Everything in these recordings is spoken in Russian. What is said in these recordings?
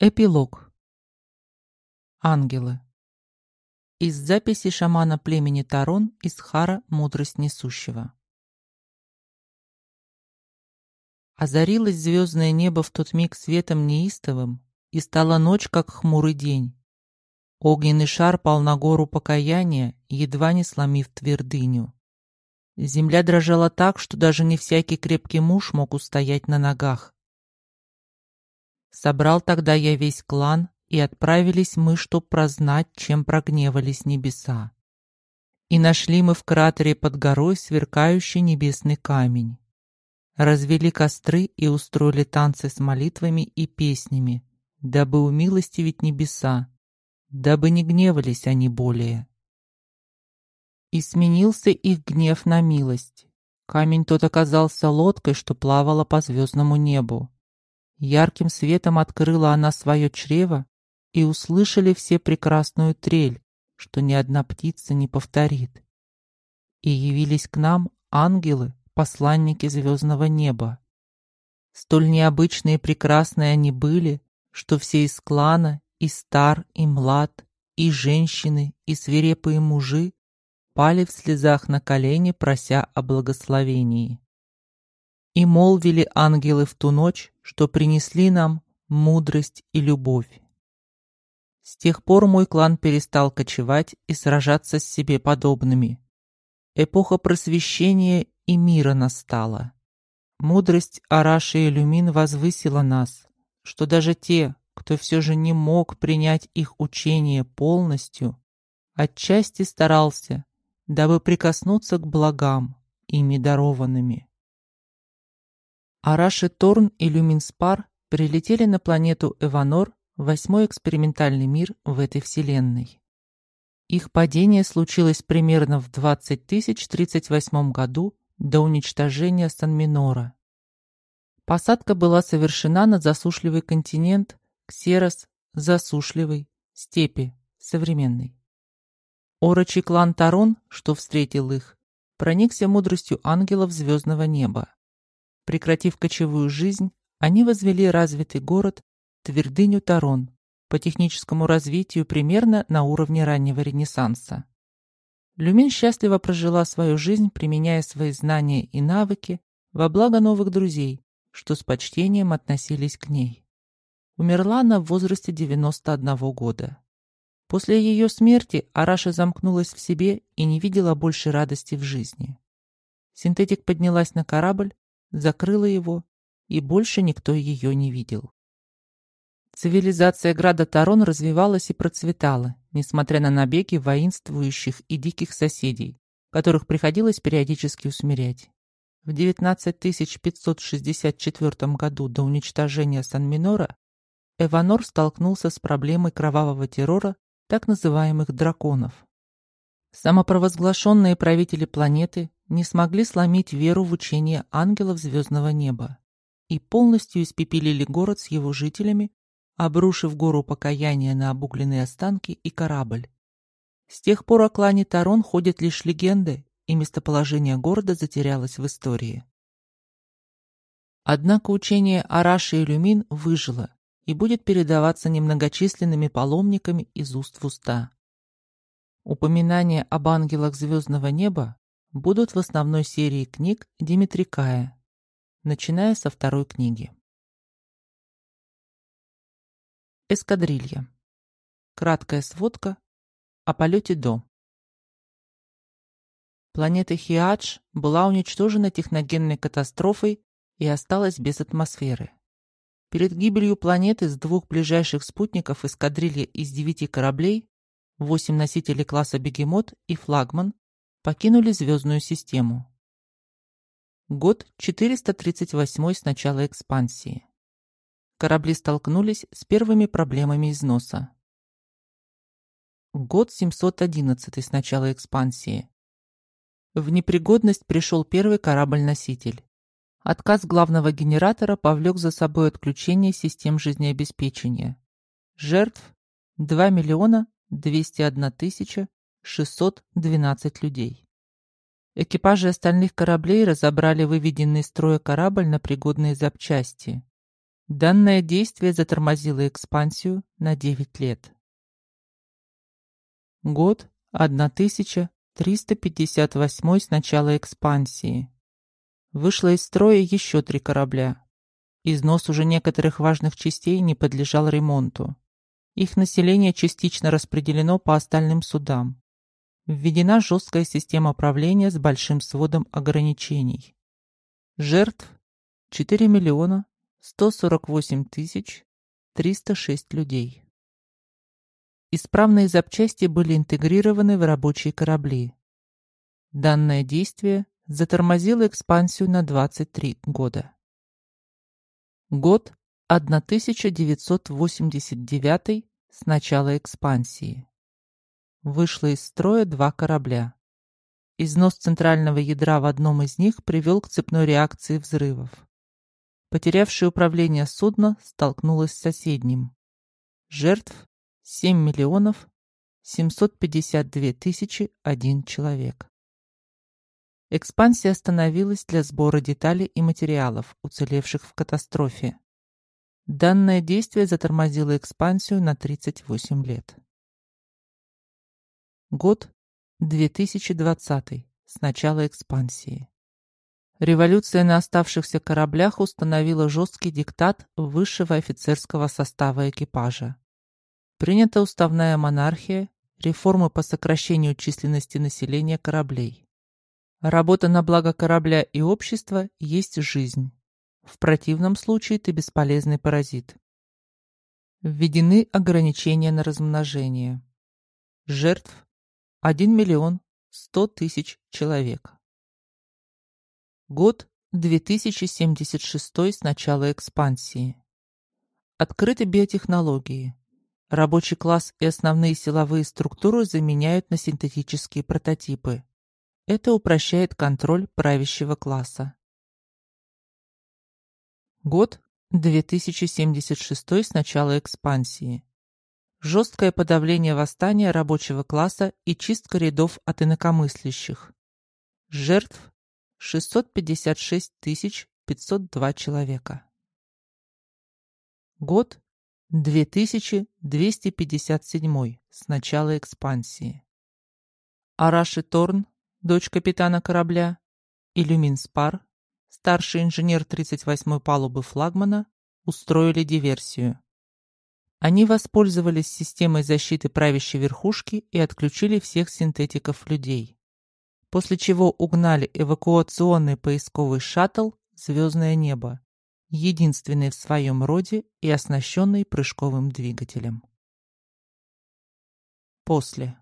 Эпилог. Ангелы. Из записи шамана племени Тарон из Хара «Мудрость несущего». Озарилось звездное небо в тот миг светом неистовым, и стала ночь, как хмурый день. Огненный шар пал на гору покаяния, едва не сломив твердыню. Земля дрожала так, что даже не всякий крепкий муж мог устоять на ногах. Собрал тогда я весь клан, и отправились мы, чтоб прознать, чем прогневались небеса. И нашли мы в кратере под горой сверкающий небесный камень. Развели костры и устроили танцы с молитвами и песнями, дабы умилостивить небеса, дабы не гневались они более. И сменился их гнев на милость. Камень тот оказался лодкой, что плавала по звездному небу. Ярким светом открыла она свое чрево, и услышали все прекрасную трель, что ни одна птица не повторит. И явились к нам ангелы, посланники звездного неба. Столь необычные и прекрасные они были, что все из клана, и стар, и млад, и женщины, и свирепые мужи пали в слезах на колени, прося о благословении. И молвили ангелы в ту ночь, что принесли нам мудрость и любовь. С тех пор мой клан перестал кочевать и сражаться с себе подобными. Эпоха просвещения и мира настала. Мудрость Араши и Люмин возвысила нас, что даже те, кто все же не мог принять их учение полностью, отчасти старался, дабы прикоснуться к благам, ими дарованными. Араши Торн и Люминспар прилетели на планету Эванор, восьмой экспериментальный мир в этой вселенной. Их падение случилось примерно в 20 038 году до уничтожения Сан-Минора. Посадка была совершена на засушливый континент Ксерос, засушливый, степи, современный. Орочий клан Тарон, что встретил их, проникся мудростью ангелов звездного неба. Прекратив кочевую жизнь, они возвели развитый город, твердыню Тарон, по техническому развитию примерно на уровне раннего Ренессанса. Люмин счастливо прожила свою жизнь, применяя свои знания и навыки во благо новых друзей, что с почтением относились к ней. Умерла она в возрасте 91 года. После ее смерти Араша замкнулась в себе и не видела больше радости в жизни. Синтетик поднялась на корабль, закрыла его, и больше никто ее не видел. Цивилизация Града Тарон развивалась и процветала, несмотря на набеги воинствующих и диких соседей, которых приходилось периодически усмирять. В 19564 году до уничтожения Сан-Минора Эванор столкнулся с проблемой кровавого террора так называемых драконов. Самопровозглашенные правители планеты не смогли сломить веру в учение ангелов звездного неба и полностью испепелили город с его жителями, обрушив гору покаяния на обугленные останки и корабль. С тех пор о клане Тарон ходят лишь легенды, и местоположение города затерялось в истории. Однако учение Араши и Люмин выжило и будет передаваться немногочисленными паломниками из уст в уста. Упоминания об ангелах звездного неба будут в основной серии книг Димитрикая, начиная со второй книги. Эскадрилья. Краткая сводка о полете до. Планета Хиадж была уничтожена техногенной катастрофой и осталась без атмосферы. Перед гибелью планеты с двух ближайших спутников эскадрилья из девяти кораблей, восемь носителей класса «Бегемот» и «Флагман» покинули звездную систему. Год 438 с начала экспансии. Корабли столкнулись с первыми проблемами износа. Год 711 с начала экспансии. В непригодность пришел первый корабль-носитель. Отказ главного генератора повлек за собой отключение систем жизнеобеспечения. Жертв 2 миллиона 201 тысяча 612 людей. Экипажи остальных кораблей разобрали выведенный из строя корабль на пригодные запчасти. Данное действие затормозило экспансию на 9 лет. Год 1358 с начала экспансии. Вышло из строя еще три корабля. Износ уже некоторых важных частей не подлежал ремонту. Их население частично распределено по остальным судам. Введена жесткая система правления с большим сводом ограничений. Жертв 4 миллиона 148 тысяч 306 людей. Исправные запчасти были интегрированы в рабочие корабли. Данное действие затормозило экспансию на 23 года. Год 1989 с начала экспансии. Вышло из строя два корабля. Износ центрального ядра в одном из них привел к цепной реакции взрывов. Потерявшее управление судно столкнулось с соседним. Жертв 7 миллионов 752 тысячи один человек. Экспансия остановилась для сбора деталей и материалов, уцелевших в катастрофе. Данное действие затормозило экспансию на 38 лет. Год 2020 с начала экспансии. Революция на оставшихся кораблях установила жесткий диктат высшего офицерского состава экипажа. Принята уставная монархия, реформы по сокращению численности населения кораблей. Работа на благо корабля и общества есть жизнь. В противном случае ты бесполезный паразит. Введены ограничения на размножение. Жертв 1 миллион 100 тысяч человек. Год 2076 с начала экспансии. Открыты биотехнологии. Рабочий класс и основные силовые структуры заменяют на синтетические прототипы. Это упрощает контроль правящего класса. Год 2076 с начала экспансии. Жесткое подавление восстания рабочего класса и чистка рядов от инакомыслящих. Жертв 656 502 человека. Год 2257 с начала экспансии. Араши Торн дочь капитана корабля, и Люмин Спар, старший инженер 38-й палубы флагмана, устроили диверсию. Они воспользовались системой защиты правящей верхушки и отключили всех синтетиков людей. После чего угнали эвакуационный поисковый шаттл «Звездное небо», единственный в своем роде и оснащенный прыжковым двигателем. После.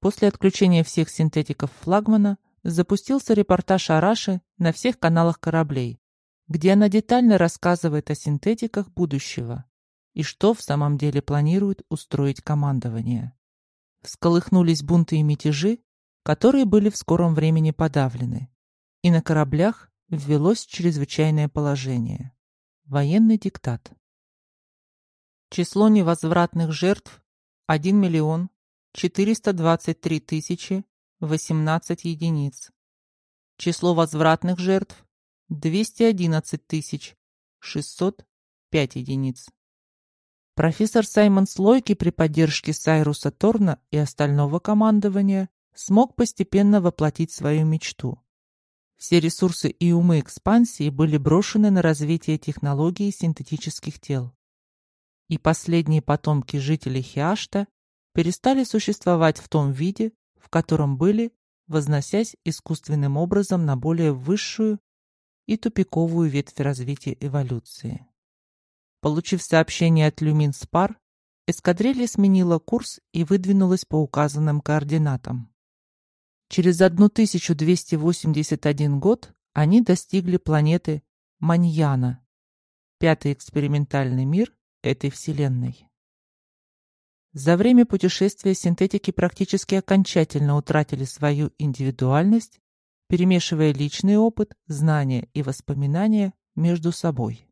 После отключения всех синтетиков флагмана запустился репортаж Араши на всех каналах кораблей, где она детально рассказывает о синтетиках будущего и что в самом деле планирует устроить командование. Всколыхнулись бунты и мятежи, которые были в скором времени подавлены, и на кораблях ввелось чрезвычайное положение – военный диктат. Число невозвратных жертв – 1 миллион 423 тысячи 18 единиц. Число возвратных жертв 211 тысяч 605 единиц. Профессор Саймон Слойки при поддержке Сайруса Торна и остального командования смог постепенно воплотить свою мечту. Все ресурсы и умы экспансии были брошены на развитие технологий синтетических тел. И последние потомки жителей Хиашта перестали существовать в том виде, в котором были, возносясь искусственным образом на более высшую и тупиковую ветвь развития эволюции. Получив сообщение от Люмин Спар, эскадрилья сменила курс и выдвинулась по указанным координатам. Через 1281 год они достигли планеты Маньяна, пятый экспериментальный мир этой Вселенной. За время путешествия синтетики практически окончательно утратили свою индивидуальность, перемешивая личный опыт, знания и воспоминания между собой.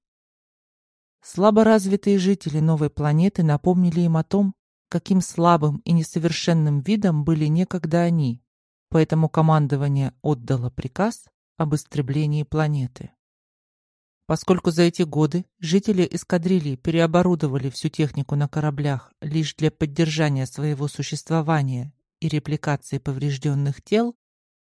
Слабо развитые жители новой планеты напомнили им о том, каким слабым и несовершенным видом были некогда они, поэтому командование отдало приказ об истреблении планеты. Поскольку за эти годы жители эскадрильи переоборудовали всю технику на кораблях лишь для поддержания своего существования и репликации поврежденных тел,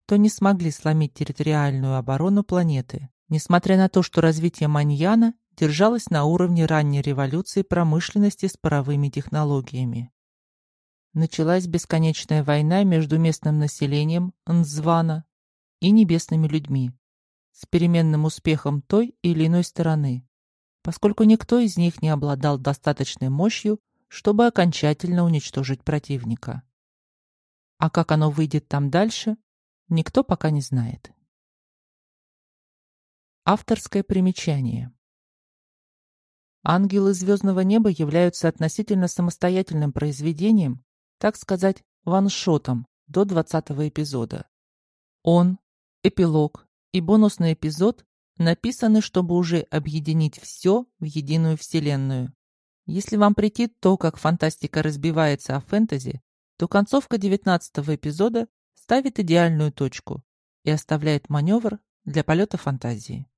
то не смогли сломить территориальную оборону планеты, несмотря на то, что развитие Маньяна держалось на уровне ранней революции промышленности с паровыми технологиями. Началась бесконечная война между местным населением Нзвана и небесными людьми, с переменным успехом той или иной стороны, поскольку никто из них не обладал достаточной мощью, чтобы окончательно уничтожить противника. А как оно выйдет там дальше, никто пока не знает. Авторское примечание. «Ангелы звездного неба» являются относительно самостоятельным произведением, так сказать, ваншотом до 20 эпизода. Он, эпилог и бонусный эпизод написаны, чтобы уже объединить все в единую вселенную. Если вам претит то, как фантастика разбивается о фэнтези, то концовка 19 эпизода ставит идеальную точку и оставляет маневр для полета фантазии.